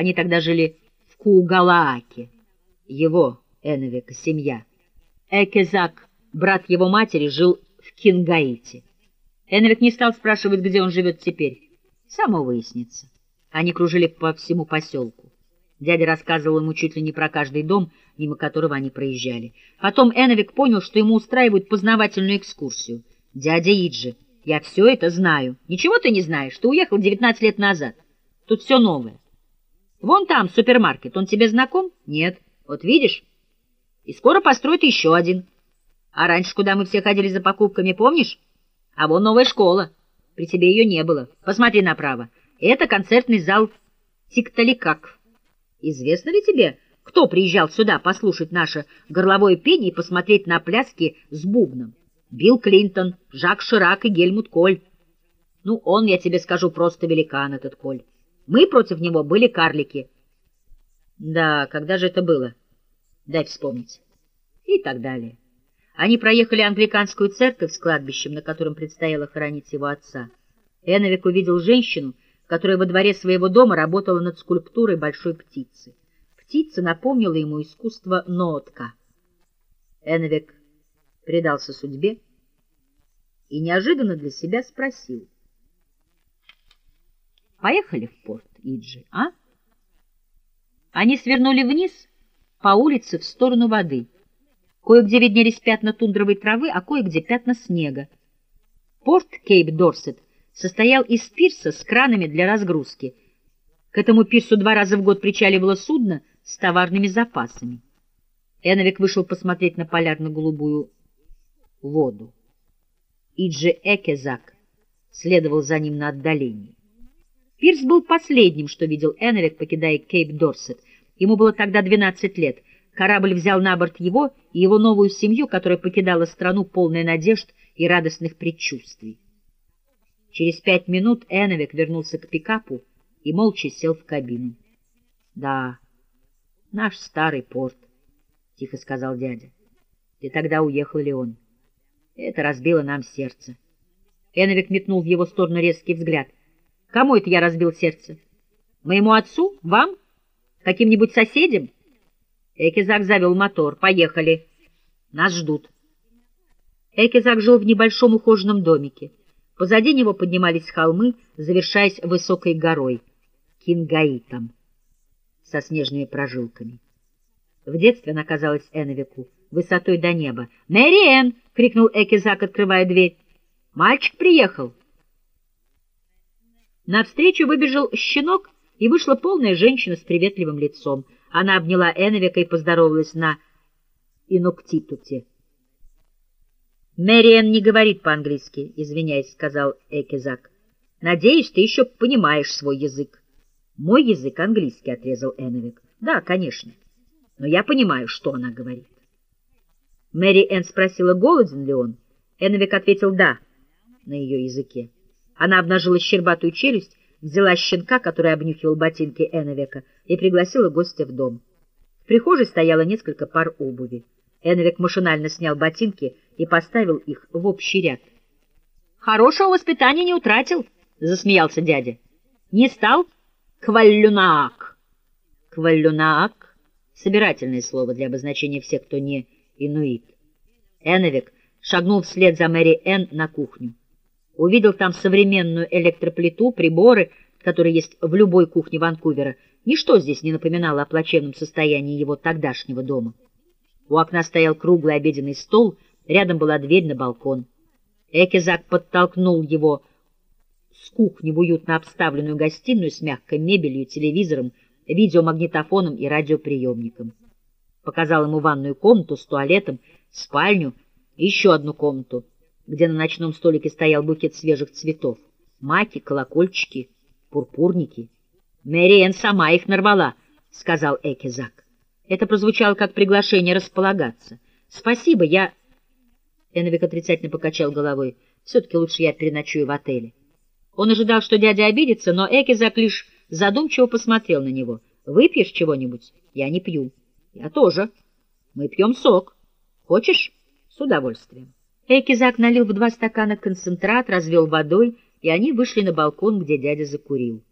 Они тогда жили в Куугалааке. Его, Эновика, семья. Экезак, брат его матери, жил в Кингаите. Эновик не стал спрашивать, где он живет теперь. Само выяснится. Они кружили по всему поселку. Дядя рассказывал ему чуть ли не про каждый дом, мимо которого они проезжали. Потом Эновик понял, что ему устраивают познавательную экскурсию. «Дядя Иджи, я все это знаю. Ничего ты не знаешь, ты уехал 19 лет назад. Тут все новое. Вон там супермаркет, он тебе знаком? Нет. Вот видишь? И скоро построят еще один. А раньше, куда мы все ходили за покупками, помнишь? А вон новая школа. При тебе ее не было. Посмотри направо. Это концертный зал Тикталикак. Известно ли тебе, кто приезжал сюда послушать наше горловое пение и посмотреть на пляски с бубном? Билл Клинтон, Жак Ширак и Гельмут Коль. Ну, он, я тебе скажу, просто великан этот Коль. Мы против него были карлики. Да, когда же это было? Дай вспомнить. И так далее. Они проехали англиканскую церковь с кладбищем, на котором предстояло хоронить его отца. Эновик увидел женщину, которая во дворе своего дома работала над скульптурой большой птицы. Птица напомнила ему искусство Ноотка. Эновик предался судьбе и неожиданно для себя спросил. «Поехали в порт, Иджи, а?» Они свернули вниз по улице в сторону воды. Кое-где виднелись пятна тундровой травы, а кое-где пятна снега. Порт Кейп-Дорсет состоял из пирса с кранами для разгрузки. К этому пирсу два раза в год причаливало судно с товарными запасами. Эновик вышел посмотреть на полярно-голубую воду. Иджи Экезак следовал за ним на отдалении. Пирс был последним, что видел Эннвик, покидая Кейп-Дорсет. Ему было тогда 12 лет. Корабль взял на борт его и его новую семью, которая покидала страну полной надежд и радостных предчувствий. Через пять минут Эновик вернулся к пикапу и молча сел в кабину. — Да, наш старый порт, — тихо сказал дядя. — И тогда уехал ли он? Это разбило нам сердце. Эновик метнул в его сторону резкий взгляд. Кому это я разбил сердце? Моему отцу? Вам? Каким-нибудь соседям? Экизак завел мотор. Поехали. Нас ждут. Экизак жил в небольшом ухоженном домике. Позади него поднимались холмы, завершаясь высокой горой, Кингаитом, со снежными прожилками. В детстве она казалась Эновику высотой до неба. «Мэриэн!» — крикнул Экизак, открывая дверь. «Мальчик приехал!» Навстречу выбежал щенок, и вышла полная женщина с приветливым лицом. Она обняла Эновика и поздоровалась на инуктитуте. «Мэриэн не говорит по-английски», — извиняясь, сказал Экизак. «Надеюсь, ты еще понимаешь свой язык». «Мой язык английский», — отрезал Эновик. «Да, конечно. Но я понимаю, что она говорит». Мэри Энн спросила, голоден ли он. Эновик ответил «да» на ее языке. Она обнажила щербатую челюсть, взяла щенка, который обнюхивал ботинки Эновика, и пригласила гостя в дом. В прихожей стояло несколько пар обуви. Эновик машинально снял ботинки и поставил их в общий ряд. «Хорошего воспитания не утратил», — засмеялся дядя. «Не стал кваллюнаак». «Кваллюнаак» — собирательное слово для обозначения всех, кто не инуит. Эновик шагнул вслед за Мэри Энн на кухню увидел там современную электроплиту, приборы, которые есть в любой кухне Ванкувера. Ничто здесь не напоминало о плачевном состоянии его тогдашнего дома. У окна стоял круглый обеденный стол, рядом была дверь на балкон. Экизак подтолкнул его с кухни в уютно обставленную гостиную с мягкой мебелью, телевизором, видеомагнитофоном и радиоприемником. Показал ему ванную комнату с туалетом, спальню и еще одну комнату — где на ночном столике стоял букет свежих цветов. Маки, колокольчики, пурпурники. Мэриэн сама их нарвала, — сказал Экизак. Это прозвучало как приглашение располагаться. Спасибо, я... Эновик отрицательно покачал головой. Все-таки лучше я переночую в отеле. Он ожидал, что дядя обидится, но Экизак лишь задумчиво посмотрел на него. «Выпьешь чего-нибудь?» «Я не пью». «Я тоже. Мы пьем сок. Хочешь?» «С удовольствием». Экизак налил в два стакана концентрат, развел водой, и они вышли на балкон, где дядя закурил.